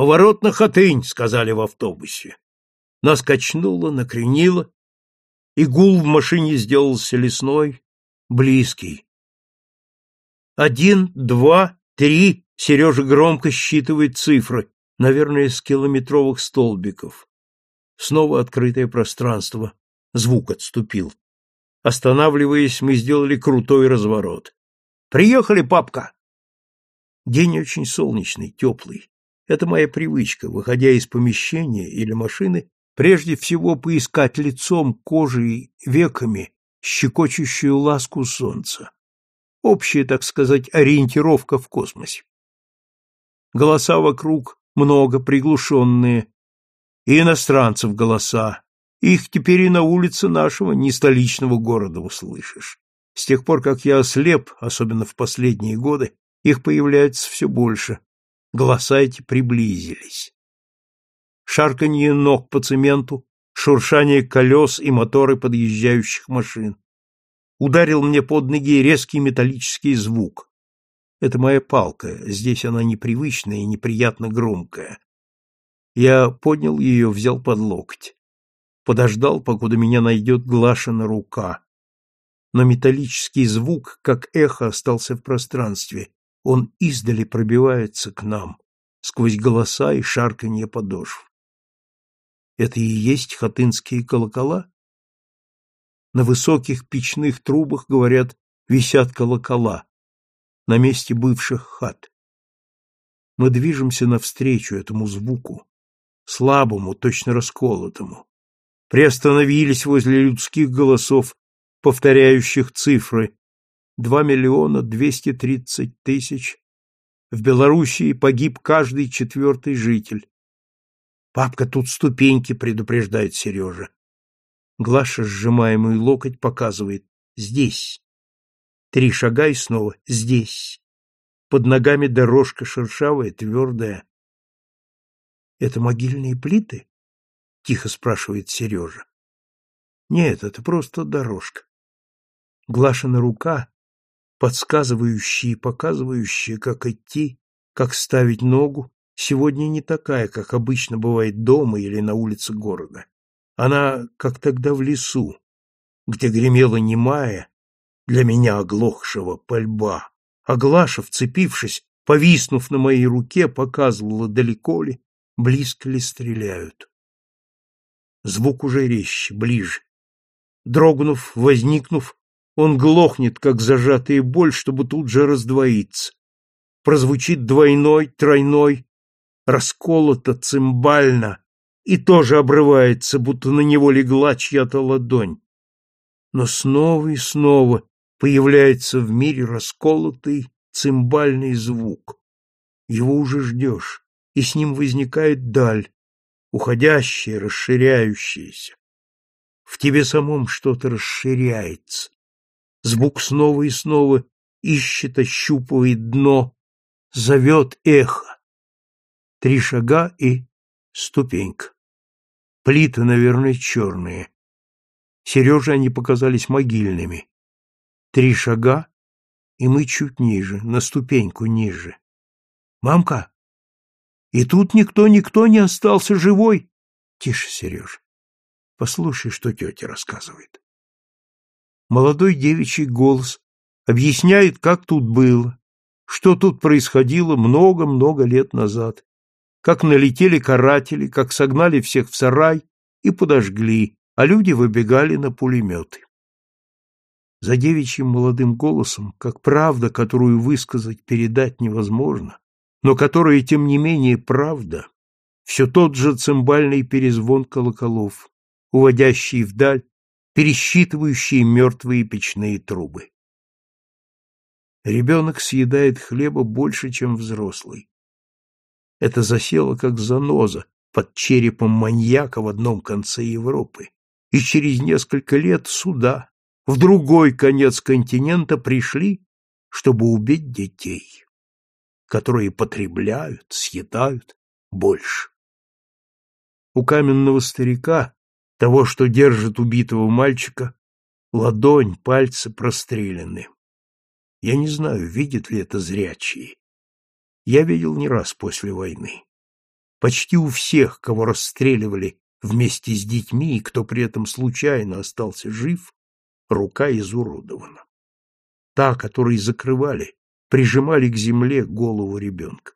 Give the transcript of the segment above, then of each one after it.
«Поворот на Хатынь», — сказали в автобусе. Нас качнуло, накренило, и гул в машине сделался лесной, близкий. Один, два, три, Сережа громко считывает цифры, наверное, с километровых столбиков. Снова открытое пространство. Звук отступил. Останавливаясь, мы сделали крутой разворот. «Приехали, папка!» День очень солнечный, теплый. Это моя привычка, выходя из помещения или машины, прежде всего поискать лицом, кожей, веками щекочущую ласку солнца. Общая, так сказать, ориентировка в космосе. Голоса вокруг много, приглушенные. И иностранцев голоса. Их теперь и на улице нашего, не столичного города услышишь. С тех пор, как я ослеп, особенно в последние годы, их появляется все больше. Голоса эти приблизились. Шарканье ног по цементу, шуршание колес и моторы подъезжающих машин. Ударил мне под ноги резкий металлический звук. Это моя палка, здесь она непривычная и неприятно громкая. Я поднял ее, взял под локоть. Подождал, покуда меня найдет Глашина рука. Но металлический звук, как эхо, остался в пространстве, он издали пробивается к нам, сквозь голоса и шарканье подошв. Это и есть хатынские колокола? На высоких печных трубах, говорят, висят колокола, на месте бывших хат. Мы движемся навстречу этому звуку, слабому, точно расколотому. Приостановились возле людских голосов, повторяющих цифры два миллиона двести тридцать тысяч. В Белоруссии погиб каждый четвертый житель. Папка, тут ступеньки, предупреждает Сережа. Глаша, сжимаемый локоть, показывает. Здесь. Три шага и снова. Здесь. Под ногами дорожка шершавая, твердая. Это могильные плиты? Тихо спрашивает Сережа. Нет, это просто дорожка. Глашина рука подсказывающая и показывающая, как идти, как ставить ногу, сегодня не такая, как обычно бывает дома или на улице города. Она, как тогда в лесу, где гремела немая, для меня оглохшего пальба, а Глаша, вцепившись, повиснув на моей руке, показывала, далеко ли, близко ли стреляют. Звук уже резче, ближе. Дрогнув, возникнув, он глохнет, как зажатая боль, чтобы тут же раздвоиться. Прозвучит двойной, тройной, расколото, цимбально, и тоже обрывается, будто на него легла чья-то ладонь. Но снова и снова появляется в мире расколотый цимбальный звук. Его уже ждешь, и с ним возникает даль, уходящая, расширяющаяся. В тебе самом что-то расширяется, Звук снова и снова ищет, ощупывает дно, зовет эхо. Три шага и ступенька. Плиты, наверное, черные. Сереже они показались могильными. Три шага, и мы чуть ниже, на ступеньку ниже. «Мамка, и тут никто-никто не остался живой?» «Тише, Сереж. Послушай, что тетя рассказывает» молодой девичий голос объясняет, как тут было, что тут происходило много-много лет назад, как налетели каратели, как согнали всех в сарай и подожгли, а люди выбегали на пулеметы. За девичьим молодым голосом, как правда, которую высказать, передать невозможно, но которая, тем не менее, правда, все тот же цимбальный перезвон колоколов, уводящий вдаль пересчитывающие мертвые печные трубы. Ребенок съедает хлеба больше, чем взрослый. Это засело как заноза под черепом маньяка в одном конце Европы, и через несколько лет сюда, в другой конец континента пришли, чтобы убить детей, которые потребляют, съедают больше. У каменного старика того, что держит убитого мальчика, ладонь, пальцы прострелены. Я не знаю, видят ли это зрячие. Я видел не раз после войны. Почти у всех, кого расстреливали вместе с детьми и кто при этом случайно остался жив, рука изуродована. Та, которой закрывали, прижимали к земле голову ребенка.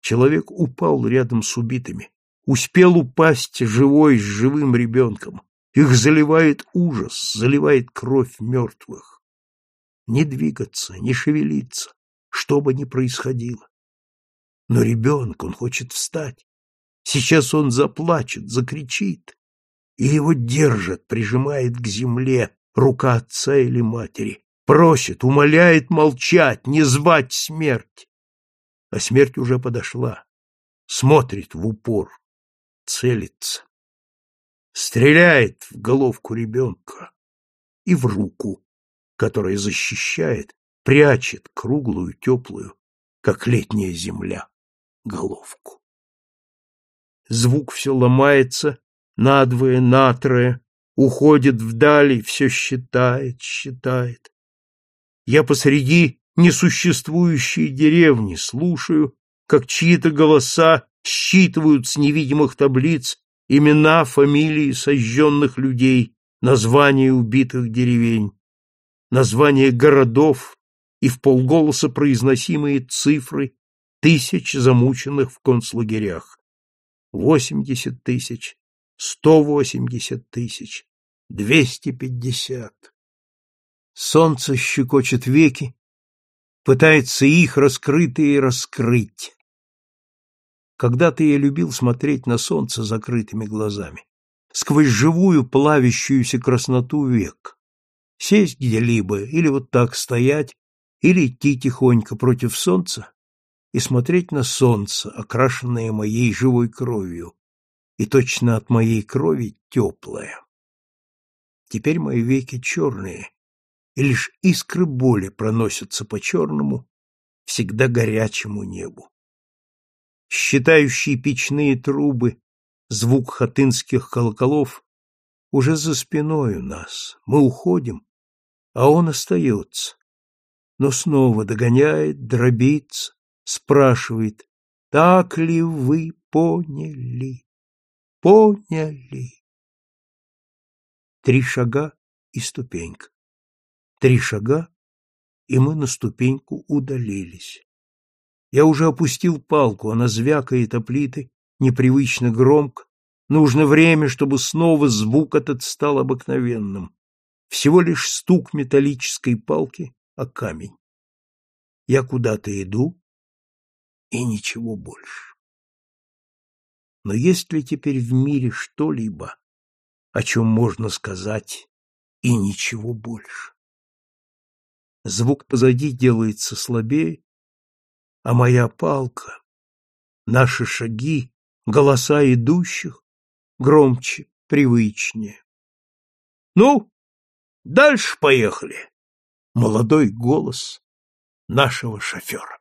Человек упал рядом с убитыми, успел упасть живой с живым ребенком. Их заливает ужас, заливает кровь мертвых. Не двигаться, не шевелиться, что бы ни происходило. Но ребенок, он хочет встать. Сейчас он заплачет, закричит. И его держат, прижимает к земле рука отца или матери. Просит, умоляет молчать, не звать смерть. А смерть уже подошла. Смотрит в упор, целится. Стреляет в головку ребенка и в руку, которая защищает, прячет круглую, теплую, как летняя земля, головку. Звук все ломается, надвое, натрое, уходит вдали, все считает, считает. Я посреди несуществующей деревни слушаю, как чьи-то голоса считывают с невидимых таблиц имена, фамилии сожженных людей, названия убитых деревень, названия городов и в полголоса произносимые цифры тысяч замученных в концлагерях. Восемьдесят тысяч, сто восемьдесят тысяч, двести пятьдесят. Солнце щекочет веки, пытается их раскрытые раскрыть. Когда-то я любил смотреть на солнце закрытыми глазами, сквозь живую плавящуюся красноту век. Сесть где-либо или вот так стоять, или идти тихонько против солнца и смотреть на солнце, окрашенное моей живой кровью, и точно от моей крови теплое. Теперь мои веки черные, и лишь искры боли проносятся по черному, всегда горячему небу. Считающие печные трубы, звук хатынских колоколов уже за спиной у нас. Мы уходим, а он остается. Но снова догоняет, дробится, спрашивает, так ли вы поняли, поняли? Три шага и ступенька. Три шага, и мы на ступеньку удалились. Я уже опустил палку, она звякает о плиты, непривычно громко. Нужно время, чтобы снова звук этот стал обыкновенным. Всего лишь стук металлической палки о камень. Я куда-то иду, и ничего больше. Но есть ли теперь в мире что-либо, о чем можно сказать, и ничего больше? Звук позади делается слабее, а моя палка, наши шаги, голоса идущих громче, привычнее. Ну, дальше поехали. Молодой голос нашего шофера.